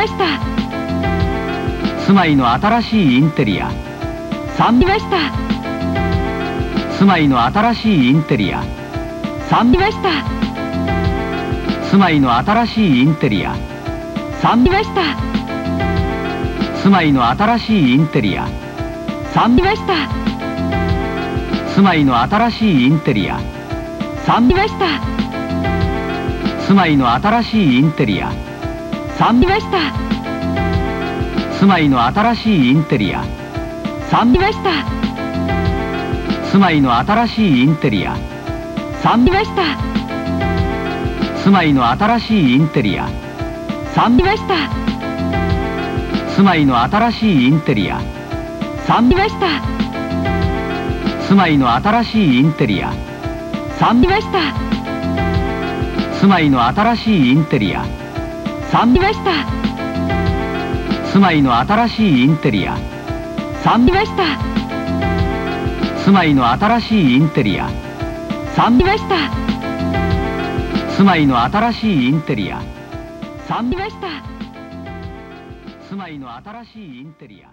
ました。住まいの新しいインテリア。3見ました。住まいの新しいインテリア。3見ました。住まいの新しいインテリア。3見ました。住まいの新しいインテリア。3見ました。住まいの新しいインテリア。3見ました。住まいの新しいインテリア3見ました住まいの新しいインテリア。3見ました住まいの新しいインテリア。3見ました住まいの新しいインテリア。3見ました住まいの新しいインテリア。3見ました住まいの新しいインテリア。3見ました住まいの新しいインテリア。3見ました住まいの新しいインテリア。3見ました住まいの新しいインテリア。3見ました住まいの新しいインテリア。3見ました住まいの新しいインテリア